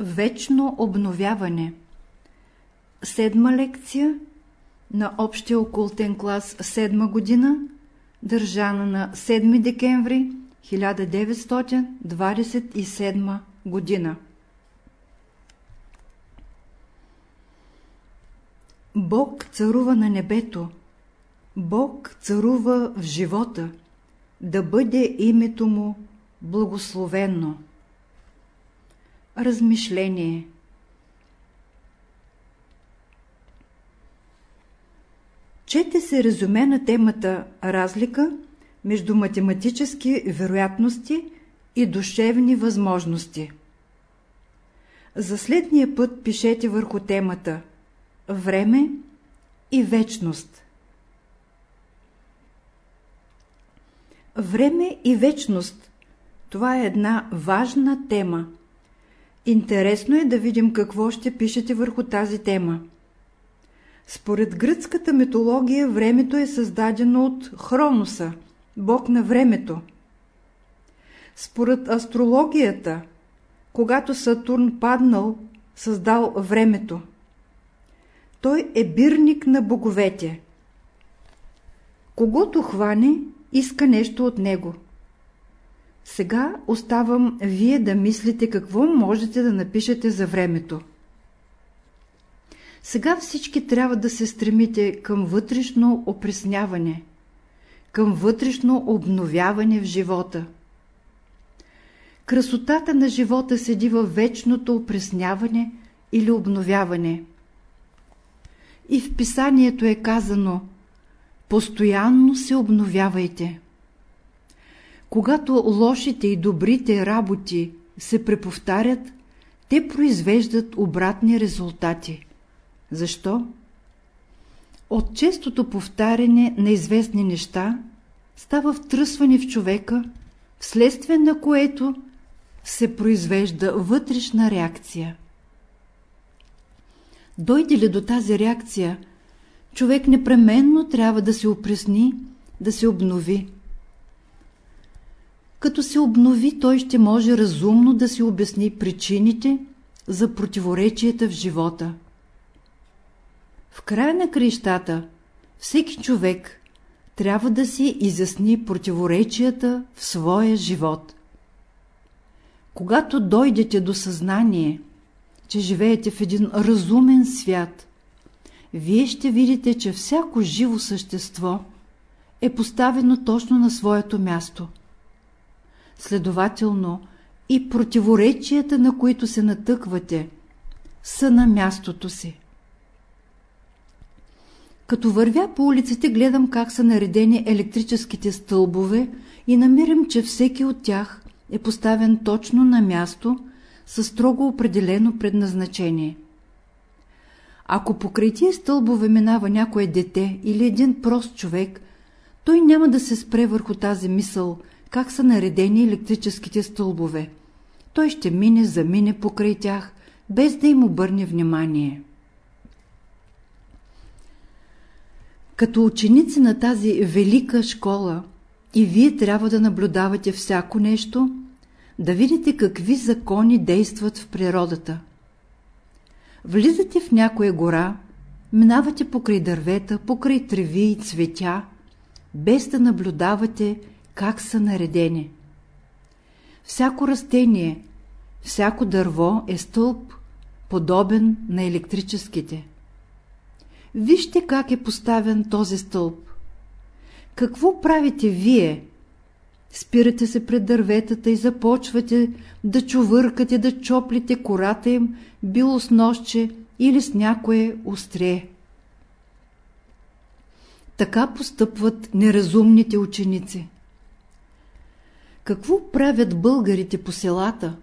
Вечно обновяване Седма лекция на Общия окултен клас седма година, държана на 7 декември 1927 година. Бог царува на небето, Бог царува в живота, да бъде името му благословенно. Размишление Чете се резюме на темата Разлика между математически вероятности и душевни възможности. За следния път пишете върху темата Време и вечност. Време и вечност – това е една важна тема. Интересно е да видим какво ще пишете върху тази тема. Според гръцката митология времето е създадено от Хроноса, бог на времето. Според астрологията, когато Сатурн паднал, създал времето. Той е бирник на боговете. Когато хване, иска нещо от него. Сега оставам вие да мислите какво можете да напишете за времето. Сега всички трябва да се стремите към вътрешно опресняване, към вътрешно обновяване в живота. Красотата на живота седи във вечното опресняване или обновяване. И в писанието е казано Постоянно се обновявайте. Когато лошите и добрите работи се преповтарят, те произвеждат обратни резултати. Защо? От честото повтаряне на известни неща става втръсване в човека, вследствие на което се произвежда вътрешна реакция. Дойде ли до тази реакция, човек непременно трябва да се опресни, да се обнови. Като се обнови, той ще може разумно да си обясни причините за противоречията в живота. В края на крещата всеки човек трябва да си изясни противоречията в своя живот. Когато дойдете до съзнание, че живеете в един разумен свят, вие ще видите, че всяко живо същество е поставено точно на своето място. Следователно, и противоречията, на които се натъквате, са на мястото си. Като вървя по улиците, гледам как са наредени електрическите стълбове и намирам, че всеки от тях е поставен точно на място със строго определено предназначение. Ако покрай тия стълбове минава някое дете или един прост човек, той няма да се спре върху тази мисъл, как са наредени електрическите стълбове. Той ще мине, замине покрай тях, без да им обърне внимание. Като ученици на тази велика школа и вие трябва да наблюдавате всяко нещо, да видите какви закони действат в природата. Влизате в някоя гора, минавате покрай дървета, покрай треви и цветя, без да наблюдавате как са наредени. Всяко растение, всяко дърво е стълб, подобен на електрическите. Вижте как е поставен този стълб. Какво правите вие? Спирате се пред дърветата и започвате да чувъркате, да чоплите кората им, било с нощче или с някое острие. Така постъпват неразумните ученици. Какво правят българите по селата?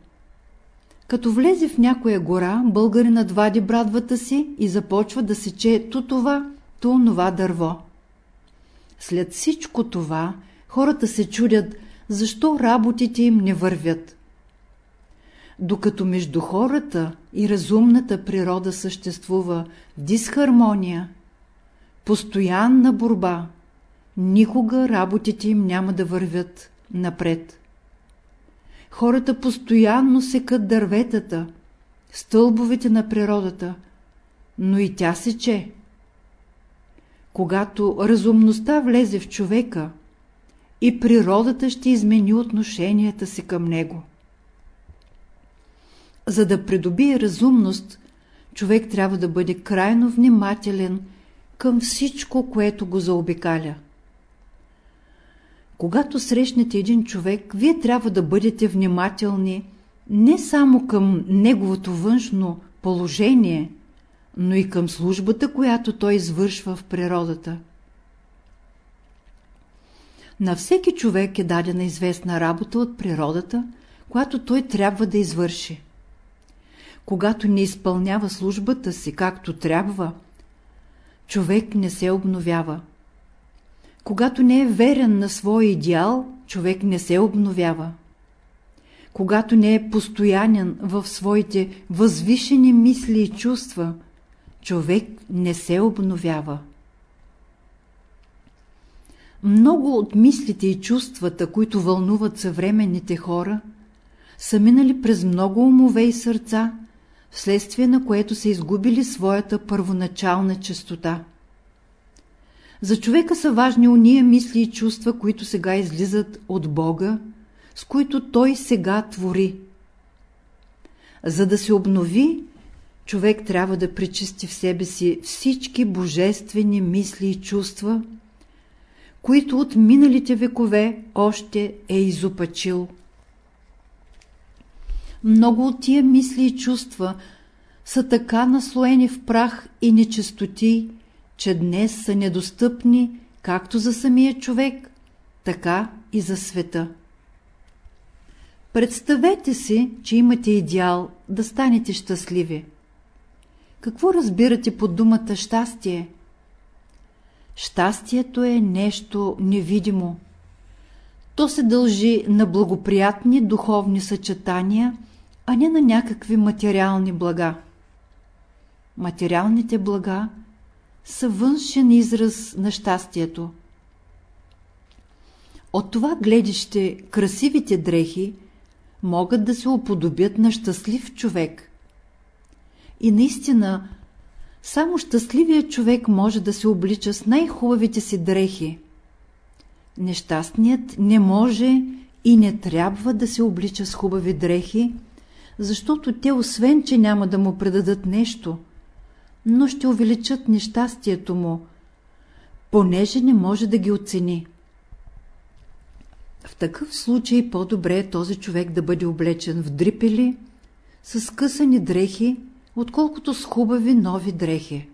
Като влезе в някоя гора, българинът вади брадвата си и започва да сече то това, то онова дърво. След всичко това, хората се чудят, защо работите им не вървят. Докато между хората и разумната природа съществува дисхармония, постоянна борба, никога работите им няма да вървят напред. Хората постоянно секат дърветата, стълбовете на природата, но и тя сече. Когато разумността влезе в човека, и природата ще измени отношенията си към него. За да придобие разумност, човек трябва да бъде крайно внимателен към всичко, което го заобикаля. Когато срещнете един човек, вие трябва да бъдете внимателни не само към неговото външно положение, но и към службата, която той извършва в природата. На всеки човек е дадена известна работа от природата, която той трябва да извърши. Когато не изпълнява службата си както трябва, човек не се обновява. Когато не е верен на своя идеал, човек не се обновява. Когато не е постоянен в своите възвишени мисли и чувства, човек не се обновява. Много от мислите и чувствата, които вълнуват съвременните хора, са минали през много умове и сърца, вследствие на което са изгубили своята първоначална чистота. За човека са важни уния мисли и чувства, които сега излизат от Бога, с които той сега твори. За да се обнови, човек трябва да пречисти в себе си всички божествени мисли и чувства, които от миналите векове още е изопачил. Много от тия мисли и чувства са така наслоени в прах и нечистоти, че днес са недостъпни както за самия човек, така и за света. Представете си, че имате идеал да станете щастливи. Какво разбирате под думата щастие? Щастието е нещо невидимо. То се дължи на благоприятни духовни съчетания, а не на някакви материални блага. Материалните блага са външен израз на щастието. От това гледище красивите дрехи могат да се уподобят на щастлив човек. И наистина само щастливият човек може да се облича с най-хубавите си дрехи. Нещастният не може и не трябва да се облича с хубави дрехи, защото те освен, че няма да му предадат нещо, но ще увеличат нещастието му, понеже не може да ги оцени. В такъв случай по-добре е този човек да бъде облечен в дрипели, с късани дрехи отколкото с хубави нови дрехи.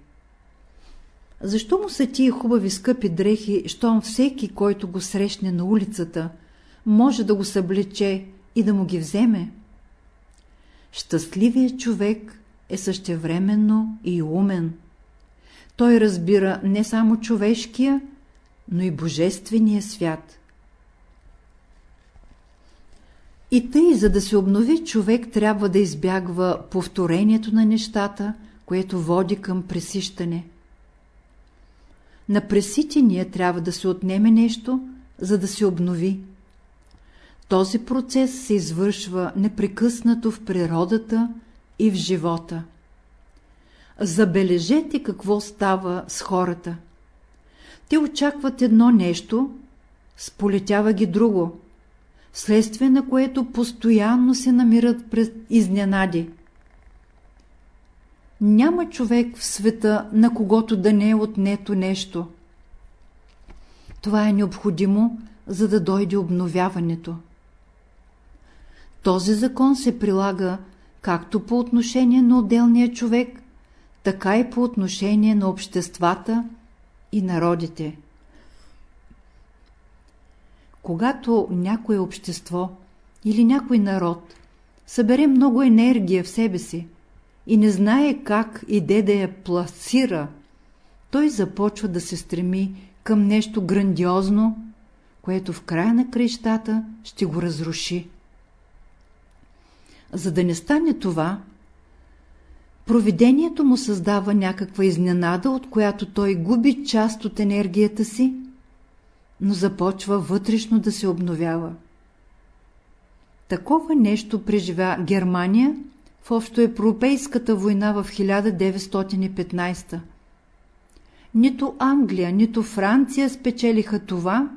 Защо му са тия хубави скъпи дрехи, щом всеки, който го срещне на улицата, може да го съблече и да му ги вземе? Щастливият човек е същевременно и умен. Той разбира не само човешкия, но и божествения свят – И тъй, за да се обнови човек, трябва да избягва повторението на нещата, което води към пресищане. На преситения трябва да се отнеме нещо, за да се обнови. Този процес се извършва непрекъснато в природата и в живота. Забележете какво става с хората. Те очакват едно нещо, сполетява ги друго вследствие на което постоянно се намират през изненади. Няма човек в света, на когото да не е отнето нещо. Това е необходимо, за да дойде обновяването. Този закон се прилага както по отношение на отделния човек, така и по отношение на обществата и народите. Когато някое общество или някой народ събере много енергия в себе си и не знае как и де да я пласира, той започва да се стреми към нещо грандиозно, което в края на крещата ще го разруши. За да не стане това, провидението му създава някаква изненада, от която той губи част от енергията си но започва вътрешно да се обновява. Такова нещо преживя Германия в общоевропейската война в 1915. Нито Англия, нито Франция спечелиха това,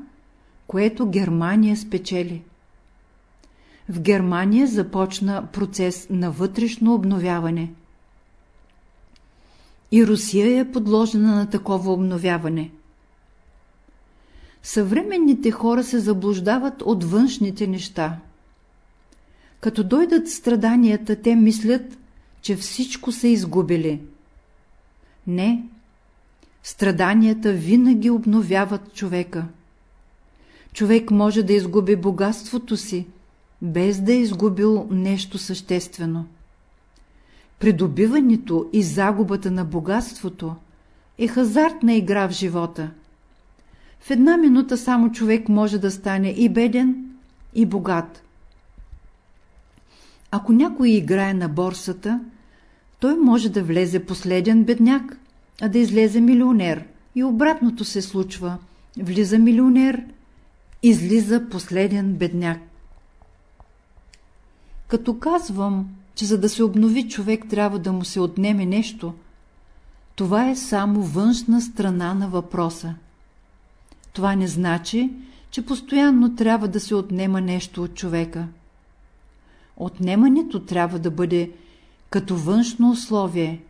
което Германия спечели. В Германия започна процес на вътрешно обновяване. И Русия е подложена на такова обновяване. Съвременните хора се заблуждават от външните неща. Като дойдат страданията, те мислят, че всичко са изгубили. Не, страданията винаги обновяват човека. Човек може да изгуби богатството си, без да е изгубил нещо съществено. Придобиването и загубата на богатството е хазартна игра в живота. В една минута само човек може да стане и беден, и богат. Ако някой играе на борсата, той може да влезе последен бедняк, а да излезе милионер. И обратното се случва. Влиза милионер, излиза последен бедняк. Като казвам, че за да се обнови човек трябва да му се отнеме нещо, това е само външна страна на въпроса. Това не значи, че постоянно трябва да се отнема нещо от човека. Отнемането трябва да бъде като външно условие,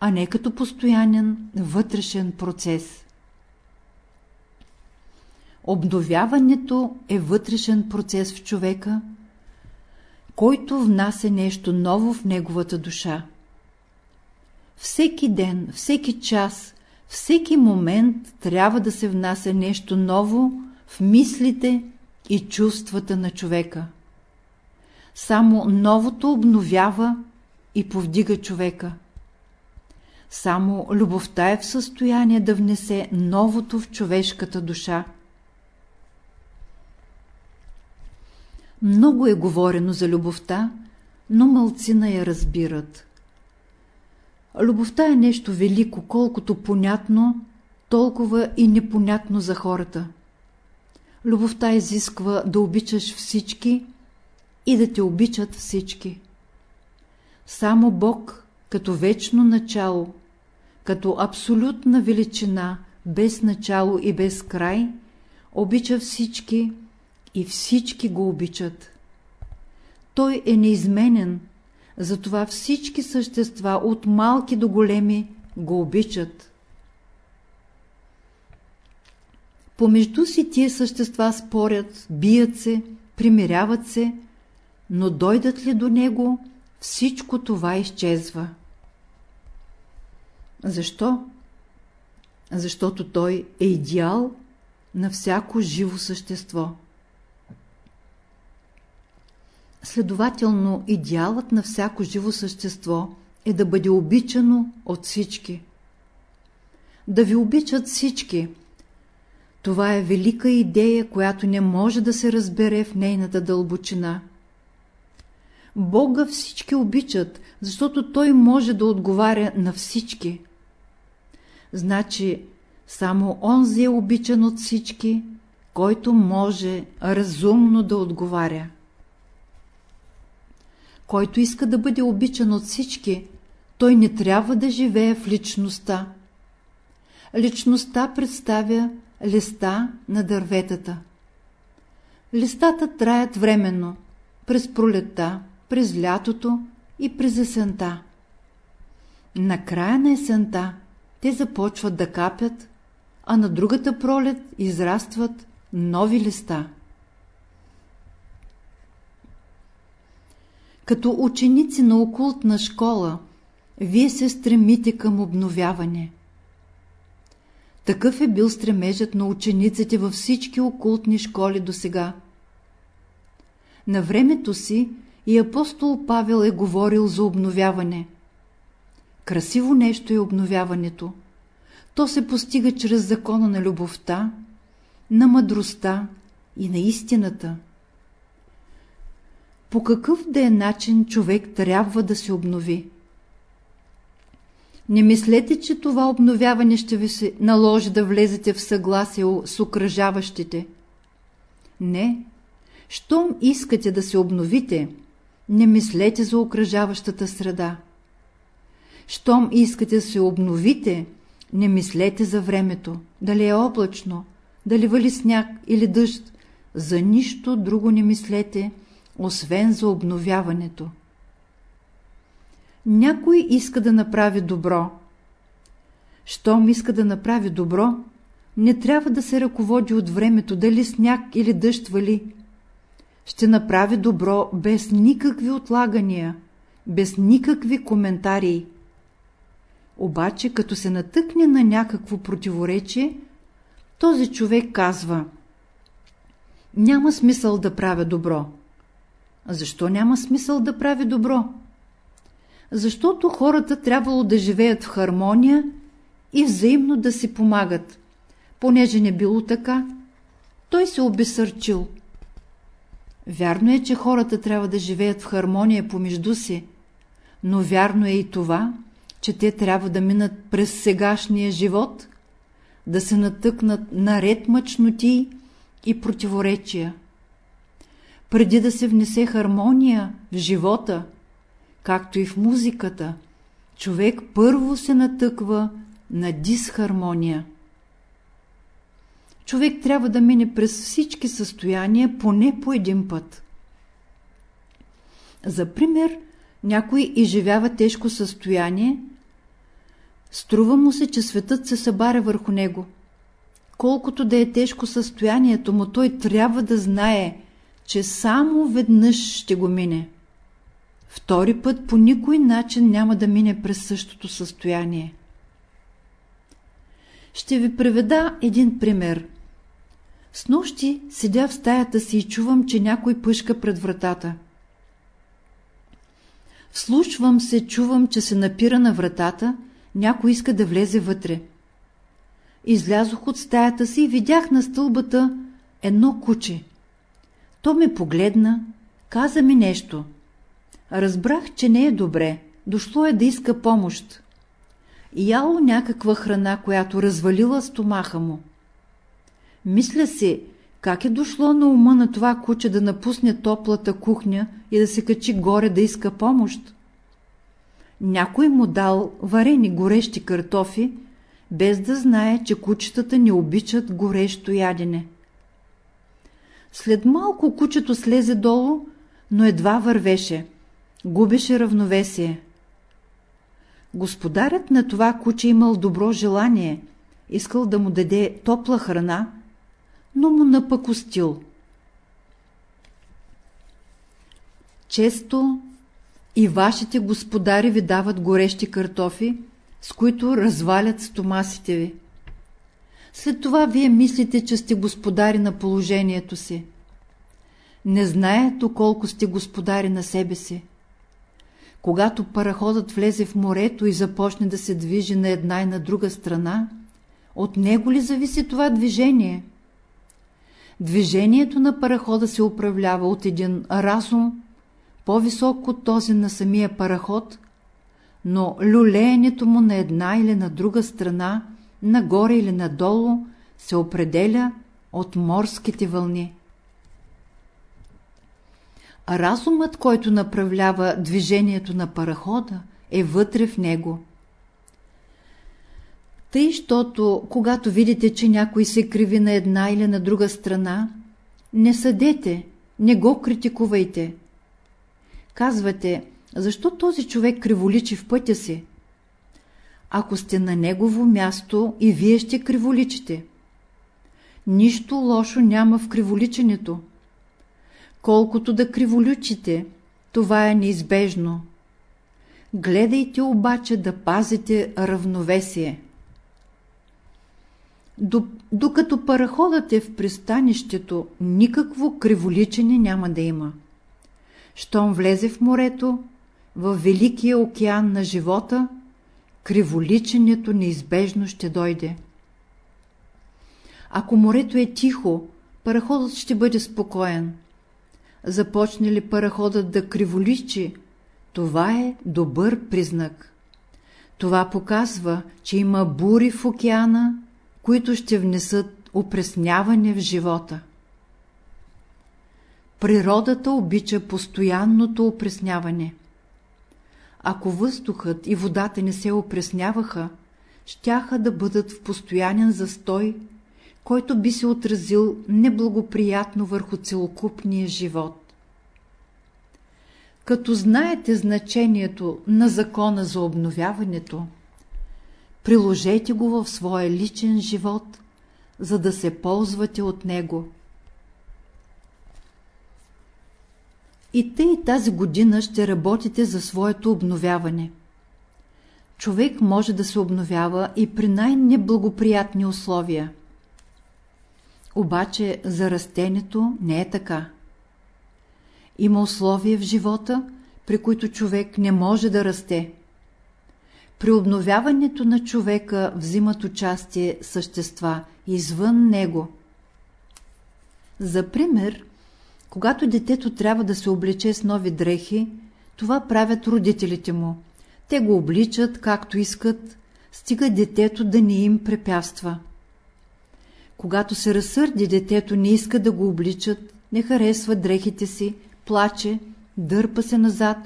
а не като постоянен вътрешен процес. Обновяването е вътрешен процес в човека, който внася нещо ново в неговата душа. Всеки ден, всеки час, всеки момент трябва да се внася нещо ново в мислите и чувствата на човека. Само новото обновява и повдига човека. Само любовта е в състояние да внесе новото в човешката душа. Много е говорено за любовта, но мълцина я разбират. Любовта е нещо велико, колкото понятно, толкова и непонятно за хората. Любовта изисква да обичаш всички и да те обичат всички. Само Бог, като вечно начало, като абсолютна величина, без начало и без край, обича всички и всички го обичат. Той е неизменен, затова всички същества, от малки до големи, го обичат. Помежду си тия същества спорят, бият се, примиряват се, но дойдат ли до него, всичко това изчезва. Защо? Защото той е идеал на всяко живо същество. Следователно, идеалът на всяко живо същество е да бъде обичано от всички. Да ви обичат всички. Това е велика идея, която не може да се разбере в нейната дълбочина. Бога всички обичат, защото Той може да отговаря на всички. Значи, само онзи е обичан от всички, който може разумно да отговаря. Който иска да бъде обичан от всички, той не трябва да живее в личността. Личността представя листа на дърветата. Листата траят временно, през пролетта, през лятото и през есента. На края на есента те започват да капят, а на другата пролет израстват нови листа. Като ученици на окултна школа, вие се стремите към обновяване. Такъв е бил стремежът на учениците във всички окултни школи до сега. На времето си и апостол Павел е говорил за обновяване. Красиво нещо е обновяването. То се постига чрез закона на любовта, на мъдростта и на истината. По какъв да е начин човек трябва да се обнови? Не мислете, че това обновяване ще ви се наложи да влезете в съгласие с окръжаващите. Не. Щом искате да се обновите, не мислете за окръжаващата среда. Щом искате да се обновите, не мислете за времето, дали е облачно, дали вали сняг или дъжд, за нищо друго не мислете, освен за обновяването. Някой иска да направи добро. Щом иска да направи добро, не трябва да се ръководи от времето, дали сняг или дъжд вали. Ще направи добро без никакви отлагания, без никакви коментари. Обаче, като се натъкне на някакво противоречие, този човек казва Няма смисъл да правя добро. Защо няма смисъл да прави добро? Защото хората трябвало да живеят в хармония и взаимно да си помагат. Понеже не било така, той се обесърчил. Вярно е, че хората трябва да живеят в хармония помежду си, но вярно е и това, че те трябва да минат през сегашния живот, да се натъкнат на ред мъчноти и противоречия. Преди да се внесе хармония в живота, както и в музиката, човек първо се натъква на дисхармония. Човек трябва да мине през всички състояния поне по един път. За пример, някой изживява тежко състояние, струва му се, че светът се събаря върху него. Колкото да е тежко състоянието му, той трябва да знае, че само веднъж ще го мине. Втори път по никой начин няма да мине през същото състояние. Ще ви преведа един пример. С нощи седя в стаята си и чувам, че някой пъшка пред вратата. Вслушвам се, чувам, че се напира на вратата, някой иска да влезе вътре. Излязох от стаята си и видях на стълбата едно куче. То ме погледна, каза ми нещо. Разбрах, че не е добре, дошло е да иска помощ. Яло някаква храна, която развалила стомаха му. Мисля си, как е дошло на ума на това куче да напусне топлата кухня и да се качи горе да иска помощ? Някой му дал варени горещи картофи, без да знае, че кучетата не обичат горещо ядене. След малко кучето слезе долу, но едва вървеше. Губеше равновесие. Господарят на това куче имал добро желание, искал да му даде топла храна, но му напъкостил. Често и вашите господари ви дават горещи картофи, с които развалят стомасите ви. След това вие мислите, че сте господари на положението си. Не знаето колко сте господари на себе си. Когато параходът влезе в морето и започне да се движи на една и на друга страна, от него ли зависи това движение? Движението на парахода се управлява от един разум, по-висок от този на самия параход, но люлеенето му на една или на друга страна, нагоре или надолу, се определя от морските вълни. Разумът, който направлява движението на парахода, е вътре в него. Тъй, щото, когато видите, че някой се криви на една или на друга страна, не съдете, не го критикувайте. Казвате, защо този човек криволичи в пътя си? Ако сте на негово място и вие ще криволичите. Нищо лошо няма в криволиченето. Колкото да криволючите, това е неизбежно. Гледайте обаче да пазите равновесие. Докато параходът е в пристанището, никакво криволичене няма да има. Щом влезе в морето, в великия океан на живота, криволиченето неизбежно ще дойде. Ако морето е тихо, параходът ще бъде спокоен. Започне ли параходът да криволичи, това е добър признак. Това показва, че има бури в океана, които ще внесат опресняване в живота. Природата обича постоянното опресняване. Ако въздухът и водата не се опресняваха, щяха да бъдат в постоянен застой, който би се отразил неблагоприятно върху целокупния живот. Като знаете значението на закона за обновяването, приложете го в своя личен живот, за да се ползвате от него. И тъй тази година ще работите за своето обновяване. Човек може да се обновява и при най-неблагоприятни условия. Обаче за растението не е така. Има условия в живота, при които човек не може да расте. При обновяването на човека взимат участие същества извън него. За пример, когато детето трябва да се облече с нови дрехи, това правят родителите му. Те го обличат както искат, стига детето да не им препятства. Когато се разсърди детето, не иска да го обличат, не харесва дрехите си, плаче, дърпа се назад,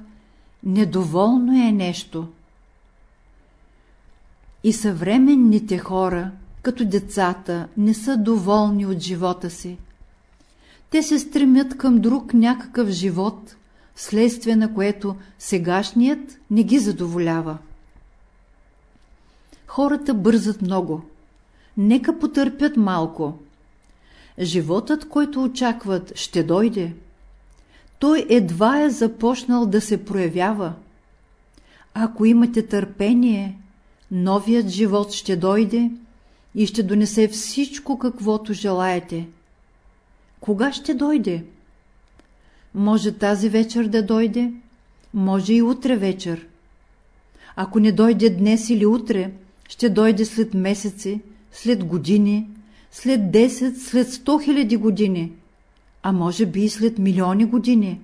недоволно е нещо. И съвременните хора, като децата, не са доволни от живота си. Те се стремят към друг някакъв живот, вследствие на което сегашният не ги задоволява. Хората бързат много. Нека потърпят малко. Животът, който очакват, ще дойде. Той едва е започнал да се проявява. Ако имате търпение, новият живот ще дойде и ще донесе всичко, каквото желаете. Кога ще дойде? Може тази вечер да дойде, може и утре вечер. Ако не дойде днес или утре, ще дойде след месеци, след години, след 10, след 100 хиляди години, а може би и след милиони години.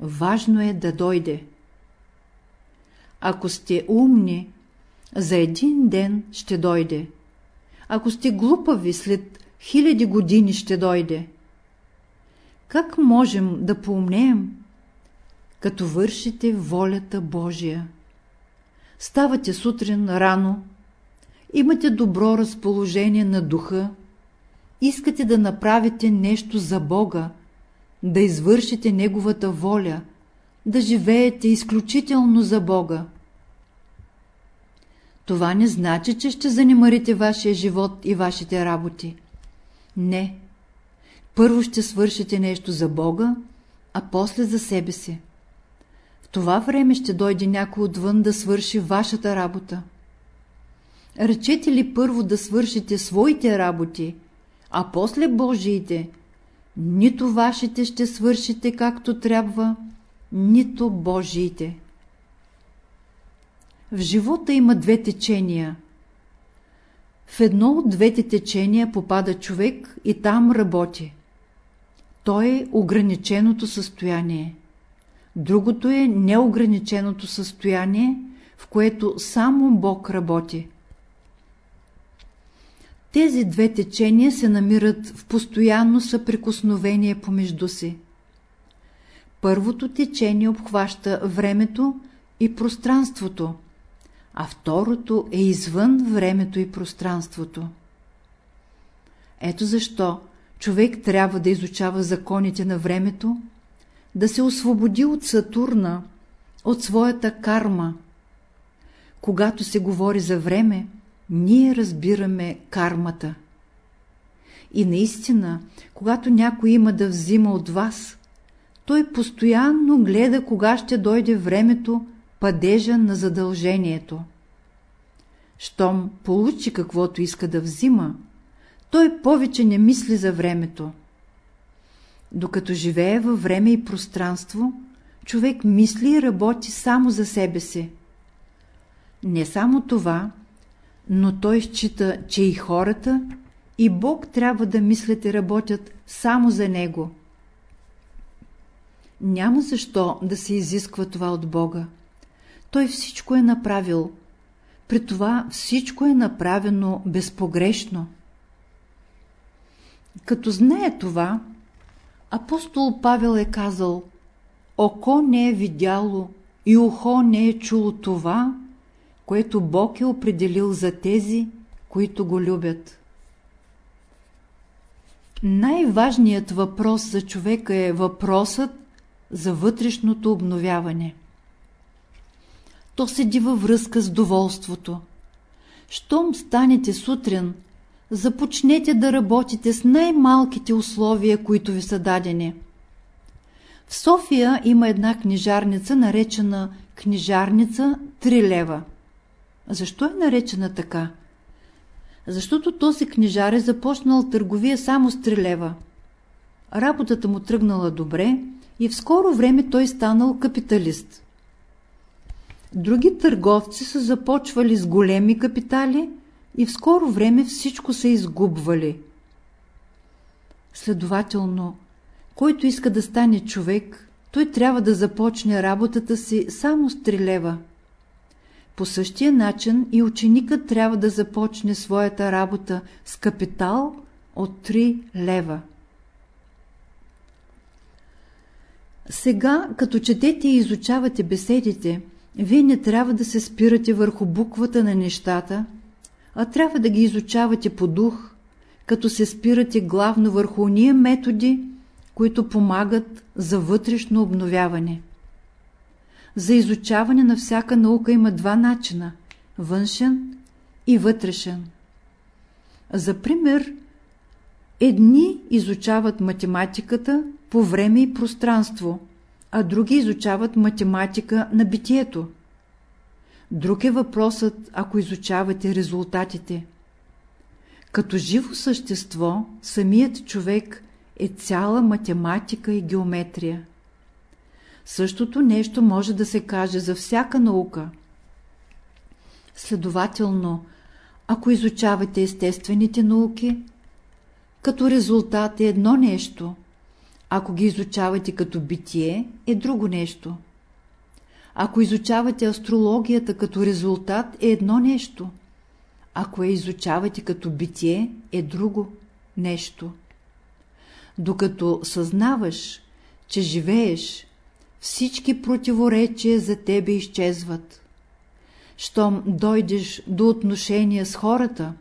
Важно е да дойде. Ако сте умни, за един ден ще дойде. Ако сте глупави, след хиляди години ще дойде. Как можем да поумнеем? Като вършите волята Божия. Ставате сутрин рано, имате добро разположение на духа, искате да направите нещо за Бога, да извършите Неговата воля, да живеете изключително за Бога. Това не значи, че ще занимарите вашия живот и вашите работи. Не. Първо ще свършите нещо за Бога, а после за себе си. В това време ще дойде някой отвън да свърши вашата работа. Речете ли първо да свършите своите работи, а после Божиите, нито вашите ще свършите както трябва, нито Божиите. В живота има две течения. В едно от двете течения попада човек и там работи. То е ограниченото състояние. Другото е неограниченото състояние, в което само Бог работи. Тези две течения се намират в постоянно съприкосновение помежду си. Първото течение обхваща времето и пространството, а второто е извън времето и пространството. Ето защо човек трябва да изучава законите на времето, да се освободи от Сатурна, от своята карма. Когато се говори за време, ние разбираме кармата. И наистина, когато някой има да взима от вас, той постоянно гледа кога ще дойде времето, падежа на задължението. Щом получи каквото иска да взима, той повече не мисли за времето. Докато живее във време и пространство, човек мисли и работи само за себе си. Не само това, но той счита, че и хората, и Бог трябва да мислят и работят само за Него. Няма защо да се изисква това от Бога. Той всичко е направил. При това всичко е направено безпогрешно. Като знае това, Апостол Павел е казал Око не е видяло и ухо не е чуло това, което Бог е определил за тези, които го любят. Най-важният въпрос за човека е въпросът за вътрешното обновяване. То седи във връзка с доволството. Щом станете сутрин, започнете да работите с най-малките условия, които ви са дадени. В София има една книжарница, наречена книжарница 3 лева. Защо е наречена така? Защото този книжар е започнал търговия само с 3 лева. Работата му тръгнала добре и в скоро време той станал капиталист. Други търговци са започвали с големи капитали и в скоро време всичко са изгубвали. Следователно, който иска да стане човек, той трябва да започне работата си само с три лева. По същия начин и ученикът трябва да започне своята работа с капитал от 3 лева. Сега, като четете и изучавате беседите, вие не трябва да се спирате върху буквата на нещата, а трябва да ги изучавате по дух, като се спирате главно върху уния методи, които помагат за вътрешно обновяване. За изучаване на всяка наука има два начина – външен и вътрешен. За пример, едни изучават математиката по време и пространство, а други изучават математика на битието. Друг е въпросът, ако изучавате резултатите. Като живо същество, самият човек е цяла математика и геометрия. Същото нещо може да се каже за всяка наука. Следователно, ако изучавате естествените науки, като резултат е едно нещо, ако ги изучавате като битие, е друго нещо. Ако изучавате астрологията като резултат, е едно нещо. Ако я изучавате като битие, е друго нещо. Докато съзнаваш, че живееш, всички противоречия за тебе изчезват. Щом дойдеш до отношения с хората,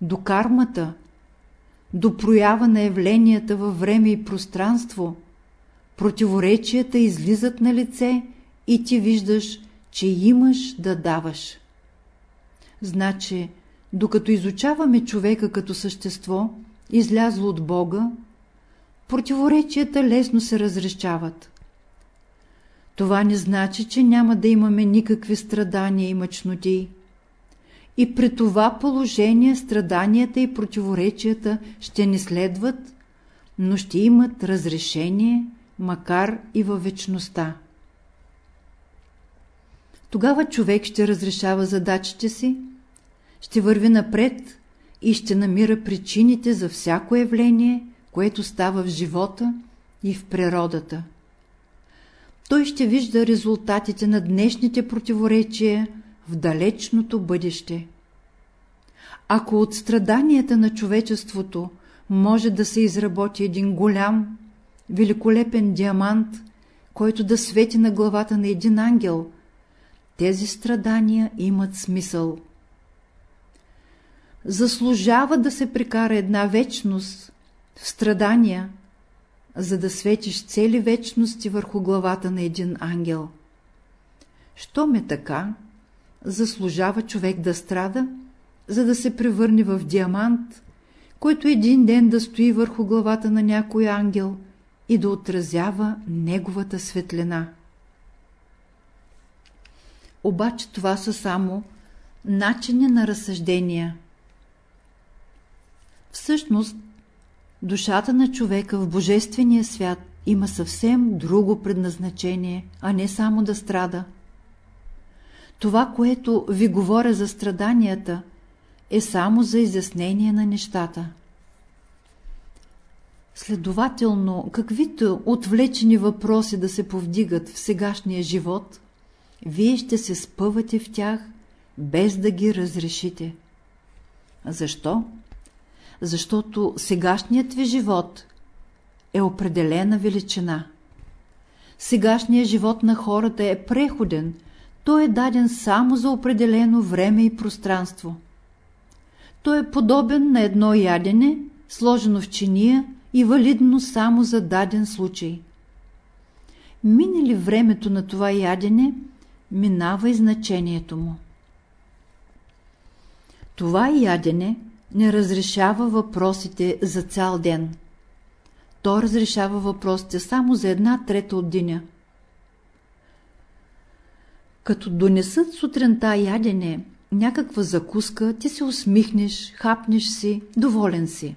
до кармата, до проява на явленията във време и пространство, противоречията излизат на лице и ти виждаш, че имаш да даваш. Значи, докато изучаваме човека като същество, излязло от Бога, противоречията лесно се разрешават. Това не значи, че няма да имаме никакви страдания и мъчноти. И при това положение страданията и противоречията ще ни следват, но ще имат разрешение, макар и във вечността. Тогава човек ще разрешава задачите си, ще върви напред и ще намира причините за всяко явление, което става в живота и в природата. Той ще вижда резултатите на днешните противоречия в далечното бъдеще. Ако от страданията на човечеството може да се изработи един голям, великолепен диамант, който да свети на главата на един ангел, тези страдания имат смисъл. Заслужава да се прекара една вечност в страдания, за да светиш цели вечности върху главата на един ангел. Що ме така, заслужава човек да страда, за да се превърне в диамант, който един ден да стои върху главата на някой ангел и да отразява неговата светлина. Обаче това са само начини на разсъждения. Всъщност, душата на човека в Божествения свят има съвсем друго предназначение, а не само да страда. Това, което ви говоря за страданията, е само за изяснение на нещата. Следователно, каквито отвлечени въпроси да се повдигат в сегашния живот, вие ще се спъвате в тях, без да ги разрешите. Защо? Защото сегашният ви живот е определена величина. Сегашният живот на хората е преходен, той е даден само за определено време и пространство. Той е подобен на едно ядене, сложено в чиния и валидно само за даден случай. Мине ли времето на това ядене, минава и значението му. Това ядене не разрешава въпросите за цял ден. То разрешава въпросите само за една трета от деня. Като донесат сутринта ядене, някаква закуска, ти се усмихнеш, хапнеш си, доволен си.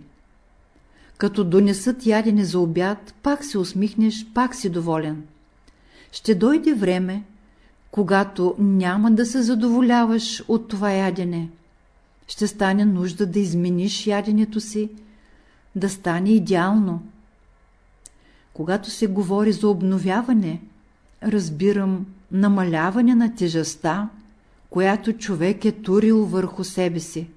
Като донесат ядене за обяд, пак се усмихнеш, пак си доволен. Ще дойде време, когато няма да се задоволяваш от това ядене. Ще стане нужда да измениш яденето си, да стане идеално. Когато се говори за обновяване, разбирам намаляване на тежестта, която човек е турил върху себе си.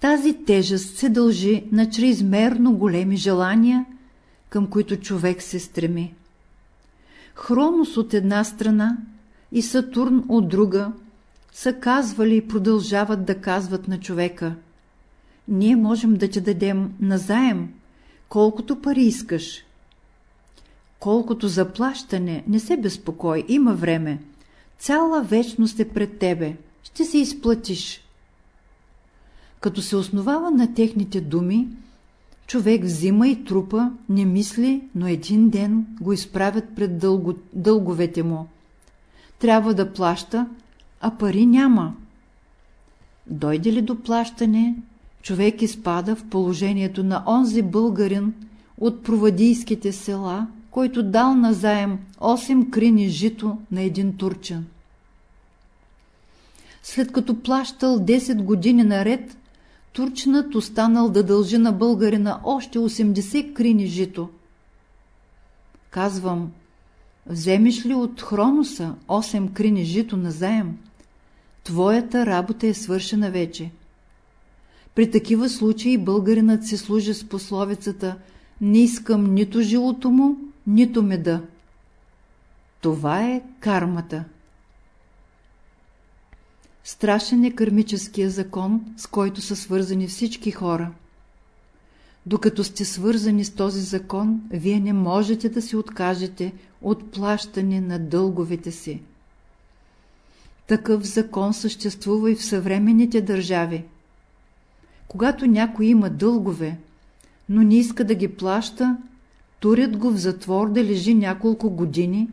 Тази тежест се дължи на чрезмерно големи желания, към които човек се стреми. Хронос от една страна и Сатурн от друга са казвали и продължават да казват на човека «Ние можем да ти дадем назаем, колкото пари искаш. Колкото заплащане, не се безпокой, има време. Цяла вечност е пред тебе, ще се изплатиш». Като се основава на техните думи, човек взима и трупа, не мисли, но един ден го изправят пред дълго, дълговете му. Трябва да плаща, а пари няма. Дойде ли до плащане, човек изпада в положението на онзи българин от провадийските села, който дал назаем 8 крини жито на един турчен. След като плащал 10 години наред, турчинът останал да дължи на българина още 80 крини жито. Казвам, вземеш ли от Хроноса 8 крини жито на заем, твоята работа е свършена вече. При такива случаи българинът се служи с пословицата «Не искам нито жилото му, нито меда». Това е кармата. Страшен е кармическия закон, с който са свързани всички хора. Докато сте свързани с този закон, вие не можете да се откажете от плащане на дълговете си. Такъв закон съществува и в съвременните държави. Когато някой има дългове, но не иска да ги плаща, турят го в затвор да лежи няколко години,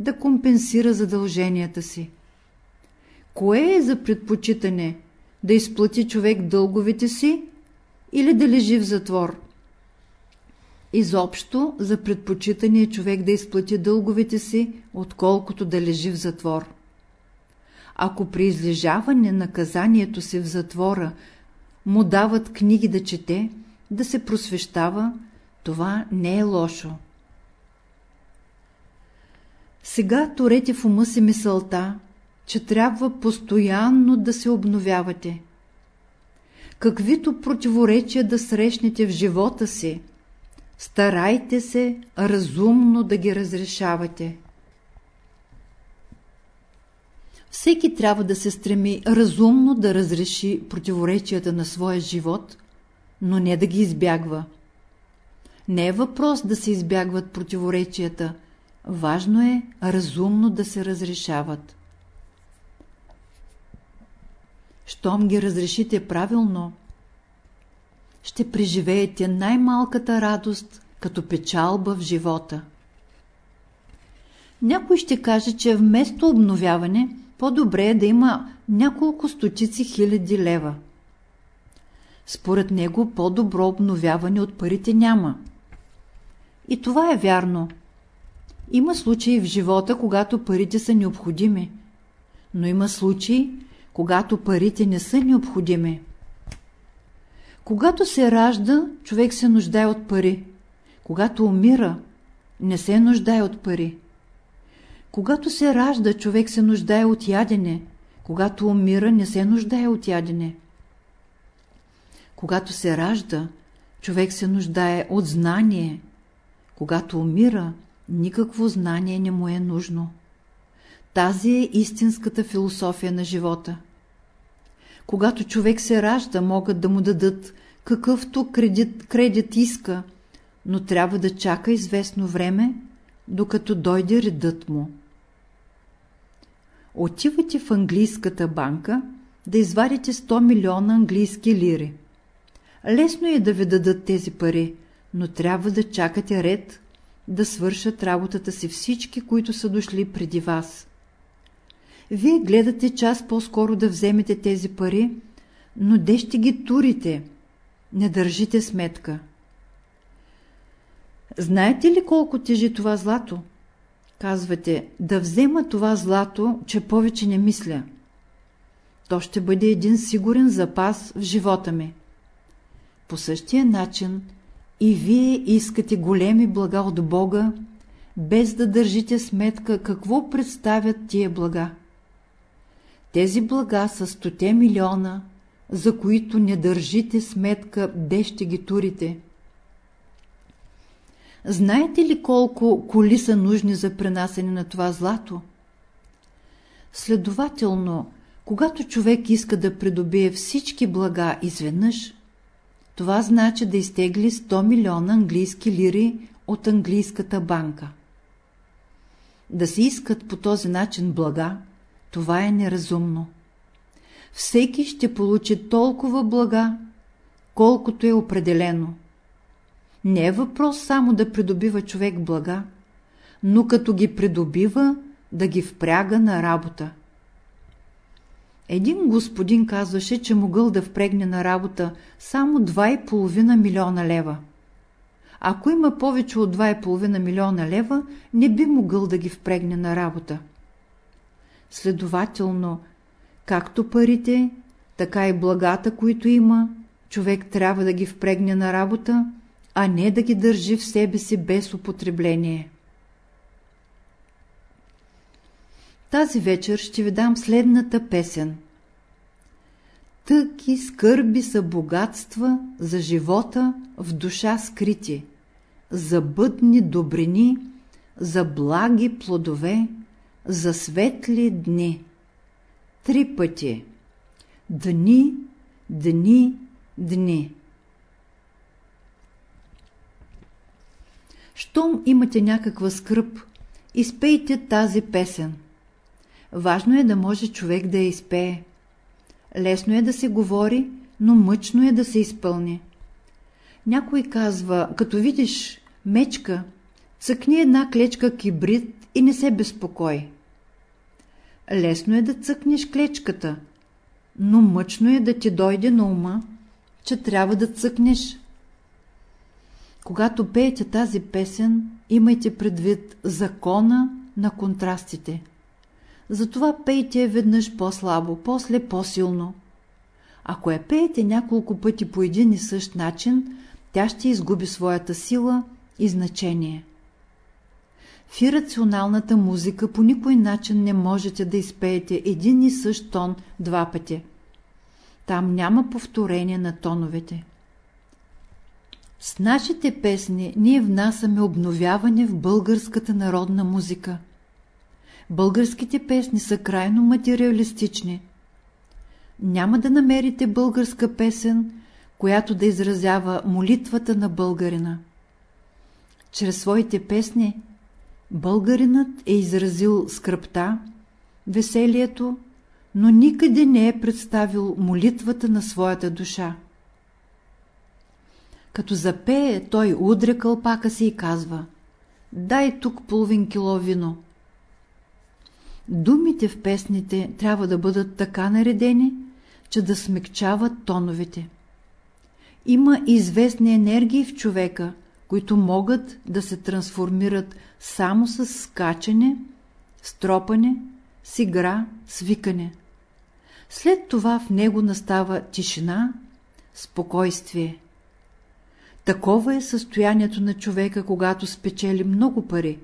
да компенсира задълженията си. Кое е за предпочитане? Да изплати човек дълговите си или да лежи в затвор? Изобщо за предпочитане е човек да изплати дълговите си, отколкото да лежи в затвор. Ако при излежаване наказанието си в затвора му дават книги да чете, да се просвещава, това не е лошо. Сега турете в ума си мисълта, че трябва постоянно да се обновявате. Каквито противоречия да срещнете в живота си, старайте се разумно да ги разрешавате. Всеки трябва да се стреми разумно да разреши противоречията на своя живот, но не да ги избягва. Не е въпрос да се избягват противоречията, важно е разумно да се разрешават. Щом ги разрешите правилно, ще преживеете най-малката радост като печалба в живота. Някой ще каже, че вместо обновяване по-добре е да има няколко стотици хиляди лева. Според него по-добро обновяване от парите няма. И това е вярно. Има случаи в живота, когато парите са необходими, но има случаи, когато парите не са необходими. Когато се ражда, човек се нуждае от пари. Когато умира, не се нуждае от пари. Когато се ражда, човек се нуждае от ядене. Когато умира, не се нуждае от ядене. Когато се ражда, човек се нуждае от знание. Когато умира, никакво знание не му е нужно. Тази е истинската философия на живота. Когато човек се ражда, могат да му дадат какъвто кредит, кредит иска, но трябва да чака известно време, докато дойде редът му. Отивате в английската банка да извадите 100 милиона английски лири. Лесно е да ви дадат тези пари, но трябва да чакате ред да свършат работата си всички, които са дошли преди вас. Вие гледате час по-скоро да вземете тези пари, но де ще ги турите? Не държите сметка. Знаете ли колко тежи това злато? Казвате, да взема това злато, че повече не мисля. То ще бъде един сигурен запас в живота ми. По същия начин и вие искате големи блага от Бога, без да държите сметка какво представят тия блага. Тези блага са стоте милиона, за които не държите сметка, де ще ги турите. Знаете ли колко коли са нужни за пренасене на това злато? Следователно, когато човек иска да придобие всички блага изведнъж, това значи да изтегли 100 милиона английски лири от английската банка. Да се искат по този начин блага, това е неразумно. Всеки ще получи толкова блага, колкото е определено. Не е въпрос само да придобива човек блага, но като ги придобива, да ги впряга на работа. Един господин казваше, че могъл да впрегне на работа само 2,5 милиона лева. Ако има повече от 2,5 милиона лева, не би могъл да ги впрегне на работа. Следователно, както парите, така и благата, които има, човек трябва да ги впрегне на работа, а не да ги държи в себе си без употребление. Тази вечер ще ви дам следната песен. Тъки скърби са богатства за живота в душа скрити, за бъдни добрини, за благи плодове, за светли дни. Три пъти. Дни, дни, дни. Щом имате някаква скръп, изпейте тази песен. Важно е да може човек да я изпее. Лесно е да се говори, но мъчно е да се изпълни. Някой казва, като видиш мечка, цъкни една клечка кибрид и не се безпокой. Лесно е да цъкнеш клечката, но мъчно е да ти дойде на ума, че трябва да цъкнеш. Когато пеете тази песен, имайте предвид закона на контрастите. Затова пейте веднъж по-слабо, после по-силно. Ако я пеете няколко пъти по един и същ начин, тя ще изгуби своята сила и значение. В ирационалната музика по никой начин не можете да изпеете един и същ тон два пъти. Там няма повторение на тоновете. С нашите песни ние внасяме обновяване в българската народна музика. Българските песни са крайно материалистични. Няма да намерите българска песен, която да изразява молитвата на българина. Чрез своите песни българинът е изразил скръпта, веселието, но никъде не е представил молитвата на своята душа. Като запее, той удря кълпака си и казва «Дай тук половин кило вино». Думите в песните трябва да бъдат така наредени, че да смекчават тоновете. Има известни енергии в човека, които могат да се трансформират само с скачане, стропане, с игра, свикане. След това в него настава тишина, спокойствие. Такова е състоянието на човека, когато спечели много пари.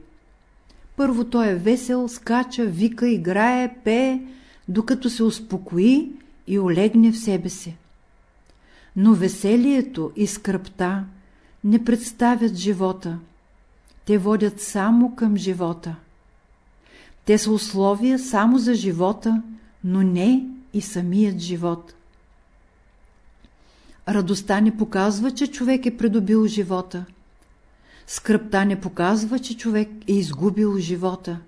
Първо той е весел, скача, вика, играе, пее, докато се успокои и олегне в себе си. но веселието и скръпта не представят живота. Те водят само към живота. Те са условия само за живота, но не и самият живот. Радостта не показва, че човек е придобил живота. Скръпта не показва, че човек е изгубил живота.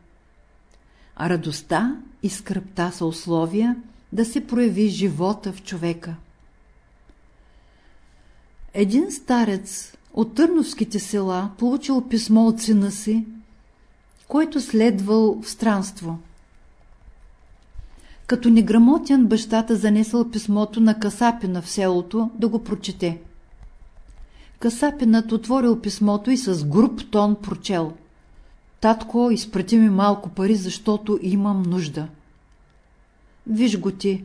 А радостта и скръпта са условия да се прояви живота в човека. Един старец от Търновските села получил писмо от сина си, който следвал в странство. Като неграмотен бащата занесъл писмото на Касапина в селото да го прочете. Касапинът отворил писмото и с груб тон прочел. Татко, изпрати ми малко пари, защото имам нужда. Виж го ти,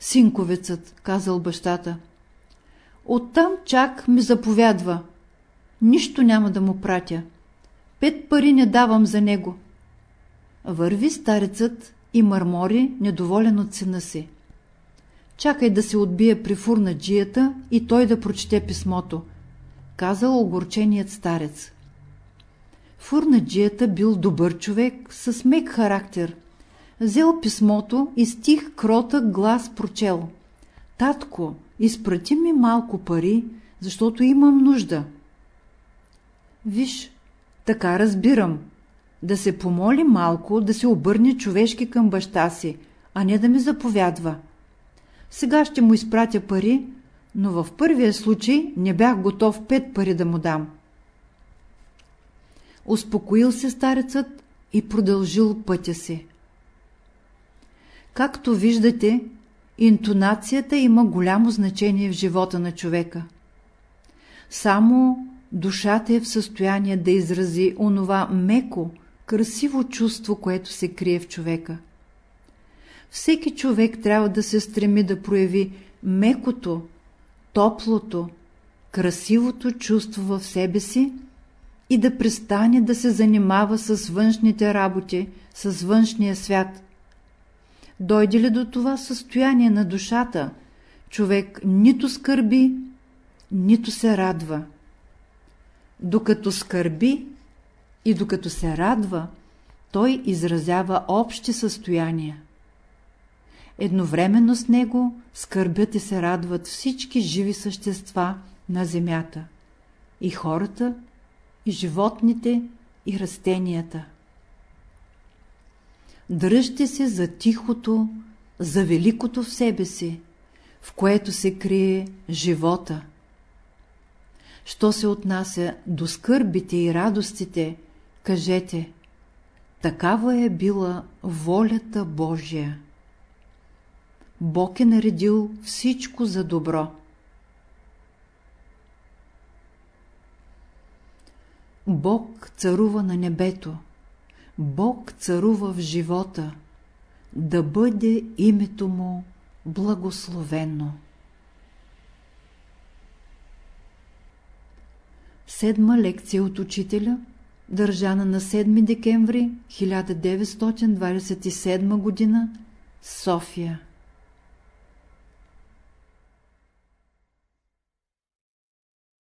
синковецът, казал бащата. Оттам чак ми заповядва. Нищо няма да му пратя. Пет пари не давам за него. Върви старецът и мърмори, недоволен от сина си. Чакай да се отбие при фурнаджията и той да прочете писмото, казал огорченият старец. Фурнаджията бил добър човек с мек характер. Взел писмото и стих кротък глас прочел. Татко, изпрати ми малко пари, защото имам нужда. Виж, така разбирам. Да се помоли малко, да се обърне човешки към баща си, а не да ми заповядва. Сега ще му изпратя пари, но в първия случай не бях готов пет пари да му дам. Успокоил се старецът и продължил пътя си. Както виждате, интонацията има голямо значение в живота на човека. Само душата е в състояние да изрази онова меко, красиво чувство, което се крие в човека. Всеки човек трябва да се стреми да прояви мекото, топлото, красивото чувство в себе си и да престане да се занимава с външните работи, с външния свят. Дойде ли до това състояние на душата, човек нито скърби, нито се радва. Докато скърби и докато се радва, той изразява общи състояния. Едновременно с него скърбят и се радват всички живи същества на земята – и хората, и животните, и растенията. Дръжте се за тихото, за великото в себе си, в което се крие живота. Що се отнася до скърбите и радостите, кажете, такава е била волята Божия. Бог е наредил всичко за добро. Бог царува на небето. Бог царува в живота. Да бъде името му благословено. Седма лекция от учителя, държана на 7 декември 1927 г. София